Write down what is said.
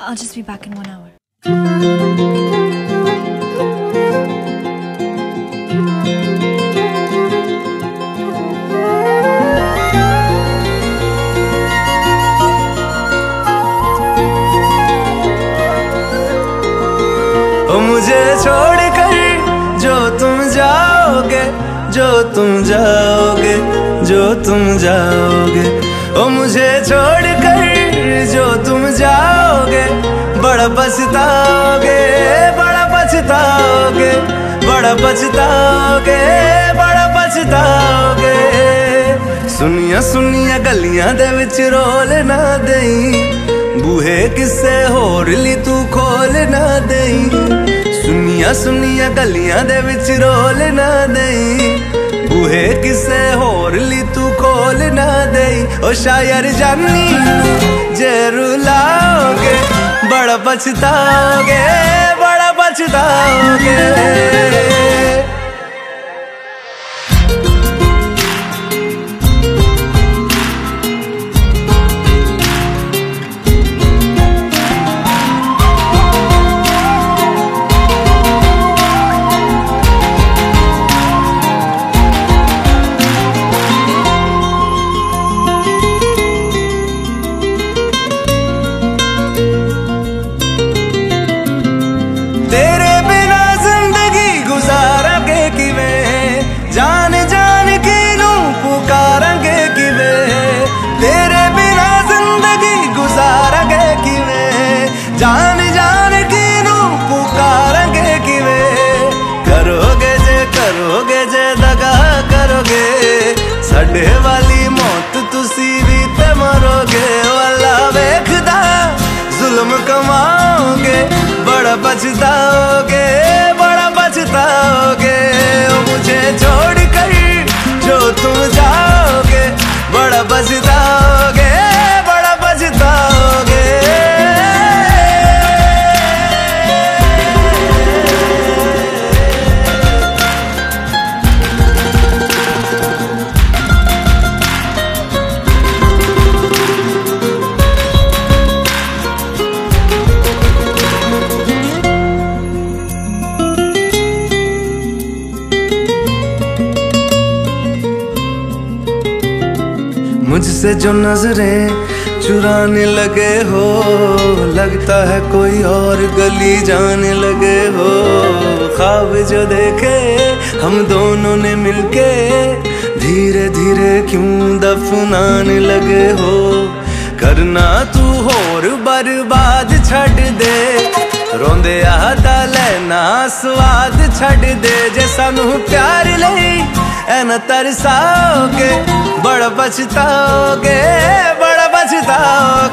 I'll just be back in one hour. ओ मुझे छोड़ कर जो तुम जाओगे जो तुम जाओगे जो तुम जाओगे ओ मुझे छोड़ बड़ा पछताओगे बड़ा पछताओगे बड़ा पछताओगे बड़ा पछताओगे। सुनिया सुनिया, गलियाँ दे विच रोल ना देई। बूहे किसे होर ली तू खोल ना देई। सुनिया सुनिया, गलियाँ दे विच रोल ना देई। बूहे किसे होर ली तू खोल ना देई। ओ शायर जानी। पछताओगे बड़ा पछताओगे बड़ा पछताओगे बड़ा पछताओगे मुझसे जो नज़रें चुराने लगे हो, लगता है कोई और गली जाने लगे हो। ख्वाब जो देखे हम दोनों ने मिलके धीरे धीरे क्यों दफनाने लगे हो? करना तू होर बर्बाद छड़ दे, रोंदे आता लेना, स्वाद छड़ दे। जे सानू प्यार है न तरसाओगे बड़ा बचताओगे बड़ा बचताओगे